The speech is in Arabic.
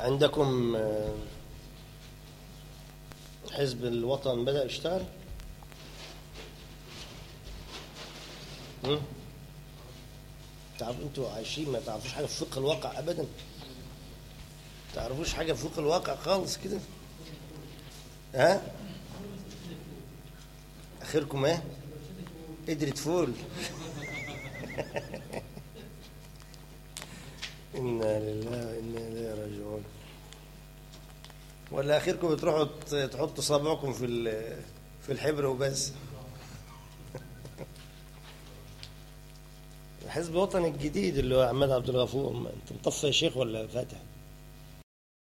عندكم آه، حزب الوطن بدأ يشتغل؟ تعرفوا أنتوا عايشين ما تعرفوش حاجة في فقه الواقع أبدا؟ تعرفوش حاجة في فقه الواقع خالص كده؟ ها؟ آخركم إيه؟ قدرة فول. إنا لله وإنا إليه راجعون. ولا آخركم بتروحوا تحطوا صابعكم في في الحبر وبس. الحزب الوطني الجديد اللي هو عماد عبد الغفور أنت مطفي يا شيخ ولا فاتح؟